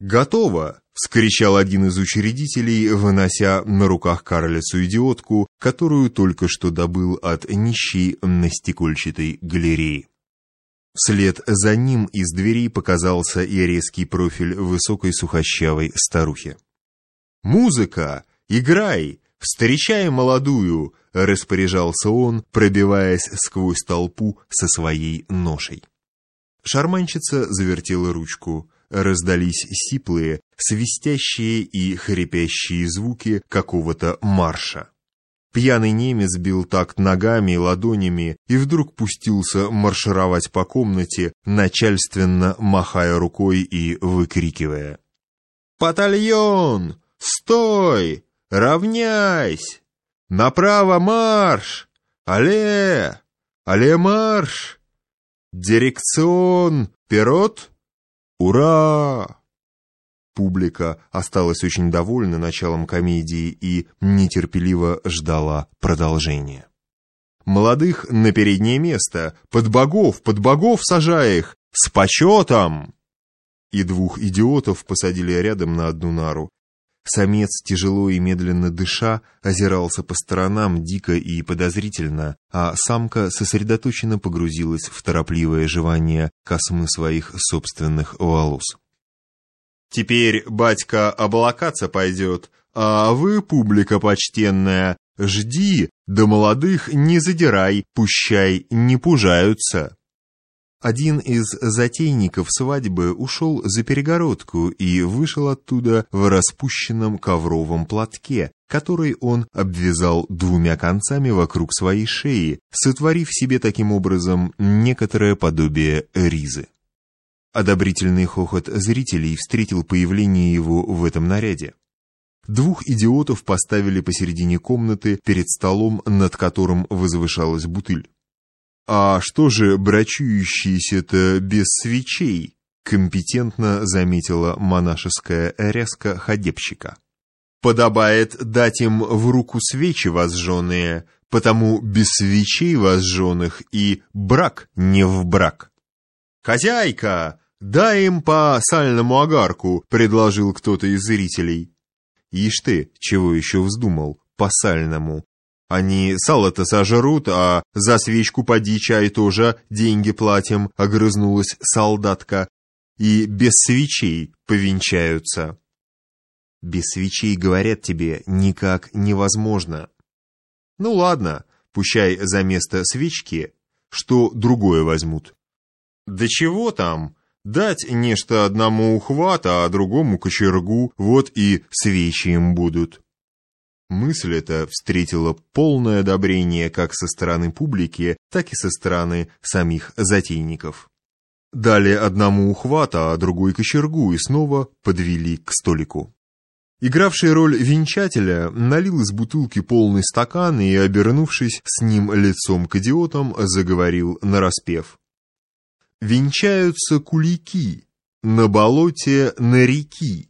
«Готово!» — вскричал один из учредителей, вынося на руках карлицу-идиотку, которую только что добыл от нищей на стекольчатой галереи. Вслед за ним из дверей показался и резкий профиль высокой сухощавой старухи. «Музыка! Играй! Встречай молодую!» — распоряжался он, пробиваясь сквозь толпу со своей ношей. Шарманщица завертела ручку. Раздались сиплые, свистящие и хрипящие звуки какого-то марша. Пьяный немец бил такт ногами и ладонями и вдруг пустился маршировать по комнате, начальственно махая рукой и выкрикивая. «Батальон! Стой! Равняйсь! Направо марш! Але! Але марш! Дирекцион! Перот! Ура!» Публика осталась очень довольна началом комедии и нетерпеливо ждала продолжения. «Молодых на переднее место! Под богов, под богов сажай их! С почетом!» И двух идиотов посадили рядом на одну нару. Самец, тяжело и медленно дыша, озирался по сторонам дико и подозрительно, а самка сосредоточенно погрузилась в торопливое жевание космы своих собственных волос. Теперь батька оболокаться пойдет, а вы, публика почтенная, жди, да молодых не задирай, пущай не пужаются. Один из затейников свадьбы ушел за перегородку и вышел оттуда в распущенном ковровом платке, который он обвязал двумя концами вокруг своей шеи, сотворив себе таким образом некоторое подобие ризы. Одобрительный хохот зрителей встретил появление его в этом наряде. Двух идиотов поставили посередине комнаты перед столом, над которым возвышалась бутыль. «А что же брачующиеся-то без свечей?» компетентно заметила монашеская ряска ходебщика. «Подобает дать им в руку свечи возжженные, потому без свечей возжженных и брак не в брак». «Хозяйка!» «Дай им по сальному огарку», — предложил кто-то из зрителей. Ишь ты, чего еще вздумал, по сальному. Они сало-то сожрут, а за свечку поди чай тоже деньги платим, — огрызнулась солдатка. И без свечей повенчаются. Без свечей, говорят тебе, никак невозможно. Ну ладно, пущай за место свечки, что другое возьмут. Да чего там? Дать нечто одному ухвата, а другому кочергу, вот и свечи им будут. Мысль эта встретила полное одобрение как со стороны публики, так и со стороны самих затейников. Дали одному ухвата, а другой кочергу и снова подвели к столику. Игравший роль венчателя налил из бутылки полный стакан и, обернувшись с ним лицом к идиотам, заговорил нараспев венчаются кулики, на болоте на реки,